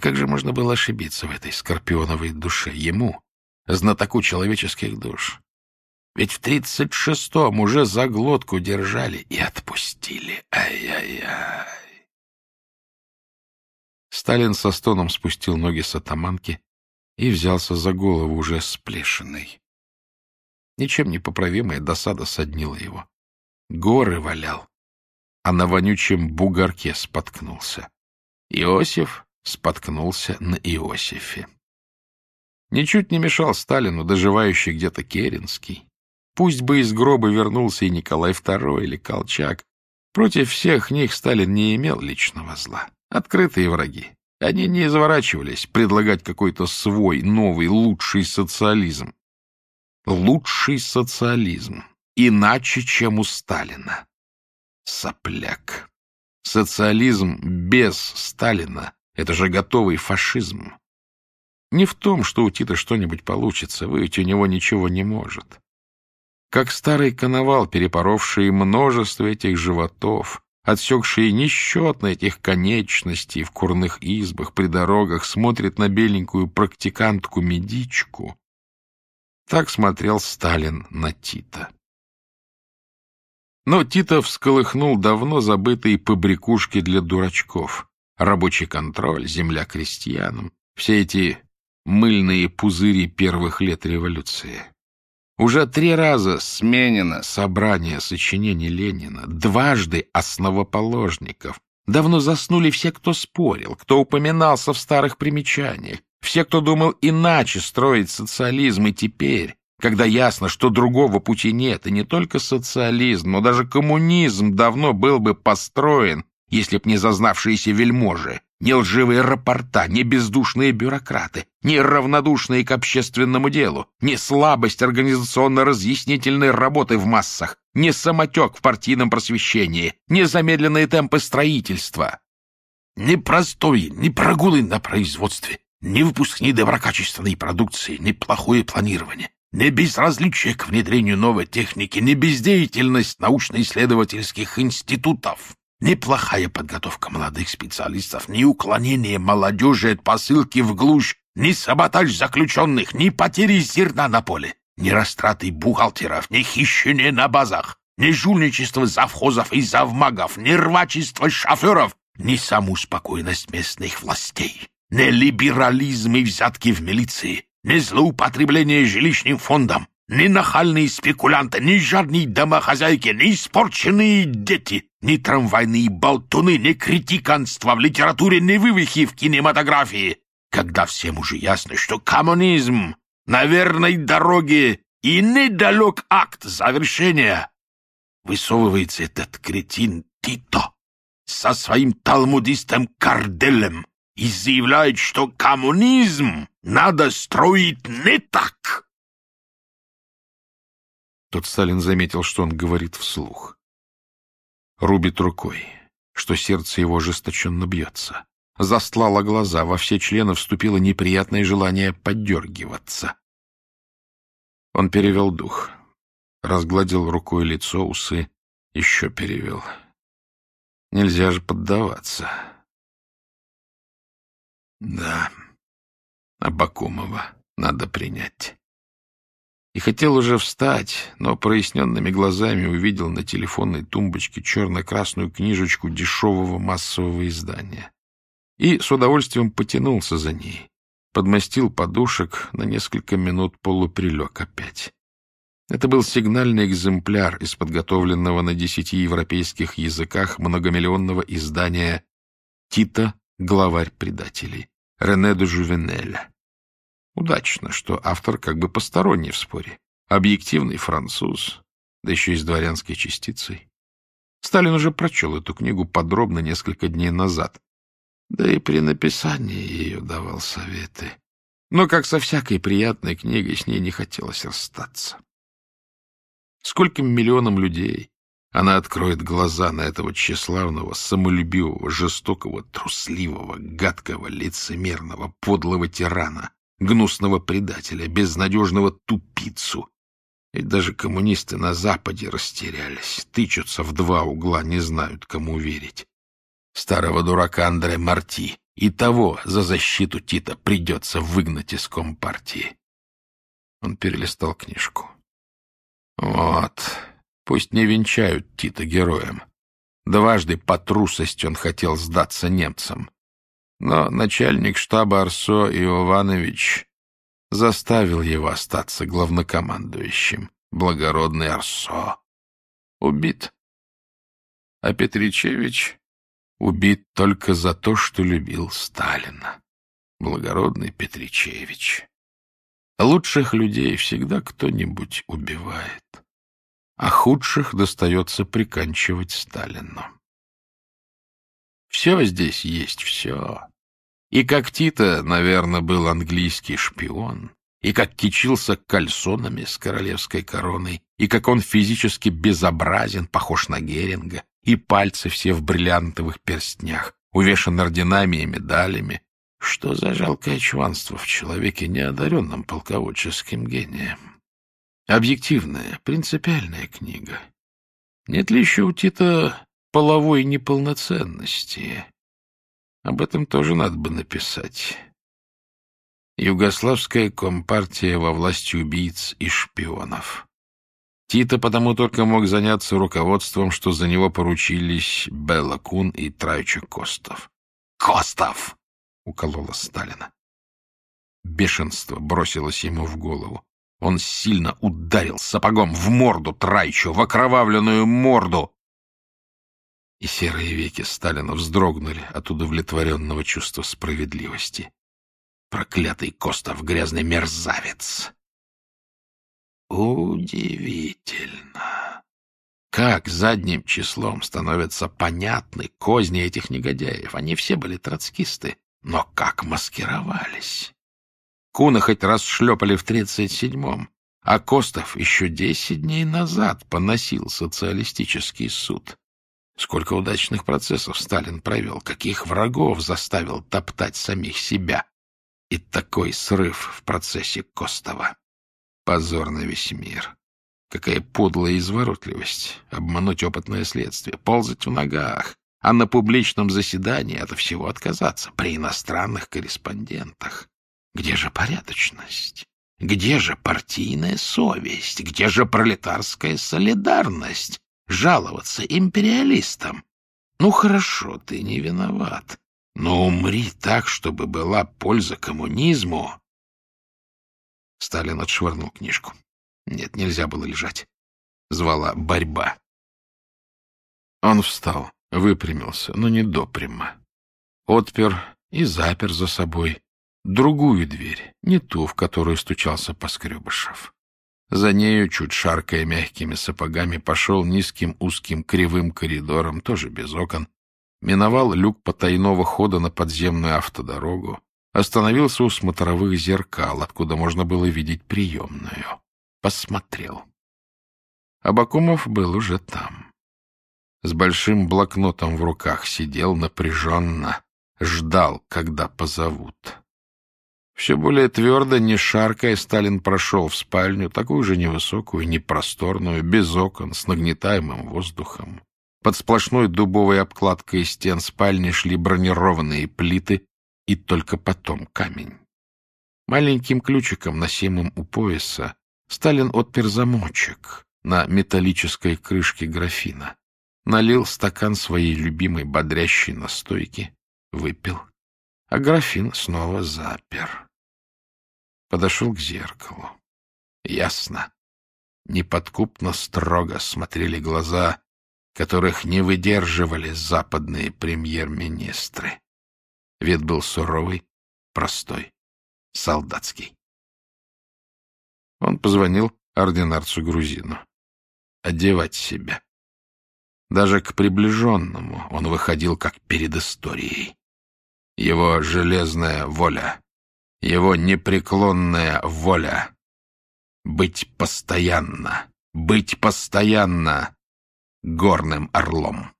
как же можно было ошибиться в этой скорпионовой душе ему, знатоку человеческих душ? Ведь в тридцать шестом уже за глотку держали и отпустили. Ай-яй-яй. Сталин со стоном спустил ноги с атаманки и взялся за голову уже сплешенной. Ничем непоправимая досада соднила его. Горы валял, а на вонючем бугорке споткнулся. Иосиф споткнулся на Иосифе. Ничуть не мешал Сталину, доживающий где-то Керенский. Пусть бы из гроба вернулся и Николай II или Колчак. Против всех них Сталин не имел личного зла. Открытые враги. Они не изворачивались предлагать какой-то свой, новый, лучший социализм. Лучший социализм. Иначе, чем у Сталина. Сопляк. Социализм без Сталина — это же готовый фашизм. Не в том, что у Тита что-нибудь получится, выйти у него ничего не может. Как старый коновал, перепоровший множество этих животов, отсекший несчетно этих конечностей в курных избах, при дорогах, смотрит на беленькую практикантку-медичку. Так смотрел Сталин на Тита. Но Тита всколыхнул давно забытые побрякушки для дурачков. Рабочий контроль, земля крестьянам, все эти мыльные пузыри первых лет революции. Уже три раза сменено собрание сочинений Ленина, дважды основоположников. Давно заснули все, кто спорил, кто упоминался в старых примечаниях, все, кто думал иначе строить социализм, и теперь, когда ясно, что другого пути нет, и не только социализм, но даже коммунизм давно был бы построен, если б не зазнавшиеся вельможи, не лживые рапорта, не бездушные бюрократы, не равнодушные к общественному делу, не слабость организационно-разъяснительной работы в массах, не самотек в партийном просвещении, не замедленные темпы строительства. Не простой, не прогулы на производстве, не выпуск недоброкачественной продукции, не плохое планирование, не безразличие к внедрению новой техники, не бездеятельность научно-исследовательских институтов. Неплохая подготовка молодых специалистов, ни уклонение молодежи от посылки в глушь, ни саботаж заключенных, ни потери зерна на поле, ни растраты бухгалтеров, ни хищение на базах, ни жульничество завхозов и завмагов, ни рвачество шоферов, ни саму спокойность местных властей, ни либерализм и взятки в милиции, ни злоупотребление жилищным фондом, ни нахальные спекулянты, ни жадные домохозяйки, ни испорченные дети, ни трамвайные болтуны, ни критиканство в литературе, ни вывихи в кинематографии. Когда всем уже ясно, что коммунизм на верной дороге и недалек акт завершения, высовывается этот кретин Тито со своим талмудистом Карделем и заявляет, что коммунизм надо строить не так. Тут Сталин заметил, что он говорит вслух. Рубит рукой, что сердце его ожесточенно бьется. Застлало глаза, во все члены вступило неприятное желание поддергиваться. Он перевел дух, разгладил рукой лицо, усы, еще перевел. Нельзя же поддаваться. Да, Абакумова надо принять и хотел уже встать, но проясненными глазами увидел на телефонной тумбочке черно-красную книжечку дешевого массового издания. И с удовольствием потянулся за ней, подмастил подушек, на несколько минут полуприлег опять. Это был сигнальный экземпляр из подготовленного на десяти европейских языках многомиллионного издания «Тита. Главарь предателей» Рене де Жувенеля. Удачно, что автор как бы посторонний в споре. Объективный француз, да еще и с дворянской частицей. Сталин уже прочел эту книгу подробно несколько дней назад. Да и при написании ее давал советы. Но, как со всякой приятной книгой, с ней не хотелось расстаться. Скольким миллионам людей она откроет глаза на этого тщеславного, самолюбивого, жестокого, трусливого, гадкого, лицемерного, подлого тирана, гнусного предателя, безнадежного тупицу. И даже коммунисты на Западе растерялись, тычутся в два угла, не знают, кому верить. Старого дурака Андре Марти, и того за защиту Тита придется выгнать из Компартии. Он перелистал книжку. Вот, пусть не венчают Тита героем. Дважды по трусости он хотел сдаться немцам. Но начальник штаба Арсо Иованович заставил его остаться главнокомандующим. Благородный Арсо убит. А Петричевич убит только за то, что любил Сталина. Благородный Петричевич. Лучших людей всегда кто-нибудь убивает, а худших достается приканчивать Сталину. Все здесь есть, все. И как Тита, наверное, был английский шпион, и как кичился кальсонами с королевской короной, и как он физически безобразен, похож на Геринга, и пальцы все в бриллиантовых перстнях, увешан орденами и медалями. Что за жалкое чванство в человеке, неодаренном полководческим гением? Объективная, принципиальная книга. Нет ли еще у Тита половой неполноценности? Об этом тоже надо бы написать. Югославская компартия во власти убийц и шпионов. Тита потому только мог заняться руководством, что за него поручились Белла Кун и Трайча Костов. «Костов!» — уколола Сталина. Бешенство бросилось ему в голову. Он сильно ударил сапогом в морду Трайчу, в окровавленную морду. И серые веки Сталина вздрогнули от удовлетворенного чувства справедливости. Проклятый Костов, грязный мерзавец! Удивительно. Как задним числом становятся понятны козни этих негодяев. Они все были троцкисты, но как маскировались. Куна хоть раз шлепали в тридцать седьмом, а Костов еще десять дней назад поносил социалистический суд. Сколько удачных процессов Сталин провел, каких врагов заставил топтать самих себя. И такой срыв в процессе Костова. Позор на весь мир. Какая подлая изворотливость. Обмануть опытное следствие, ползать в ногах, а на публичном заседании от всего отказаться при иностранных корреспондентах. Где же порядочность? Где же партийная совесть? Где же пролетарская солидарность? Жаловаться империалистам? Ну, хорошо, ты не виноват. Но умри так, чтобы была польза коммунизму. Сталин отшвырнул книжку. Нет, нельзя было лежать. Звала борьба. Он встал, выпрямился, но не допрямо. Отпер и запер за собой другую дверь, не ту, в которую стучался Поскребышев. За нею, чуть шаркая мягкими сапогами, пошел низким узким кривым коридором, тоже без окон, миновал люк потайного хода на подземную автодорогу, остановился у смотровых зеркал, откуда можно было видеть приемную. Посмотрел. Абакумов был уже там. С большим блокнотом в руках сидел напряженно, ждал, когда позовут. Все более твердо, не шаркая, Сталин прошел в спальню, такую же невысокую, непросторную, без окон, с нагнетаемым воздухом. Под сплошной дубовой обкладкой стен спальни шли бронированные плиты и только потом камень. Маленьким ключиком, носимым у пояса, Сталин отпер замочек на металлической крышке графина, налил стакан своей любимой бодрящей настойки, выпил, а графин снова запер. Подошел к зеркалу. Ясно. Неподкупно строго смотрели глаза которых не выдерживали западные премьер-министры. Вид был суровый, простой, солдатский. Он позвонил ординарцу-грузину. Одевать себя. Даже к приближенному он выходил как перед историей. Его железная воля, его непреклонная воля. Быть постоянно, быть постоянно горным орлом.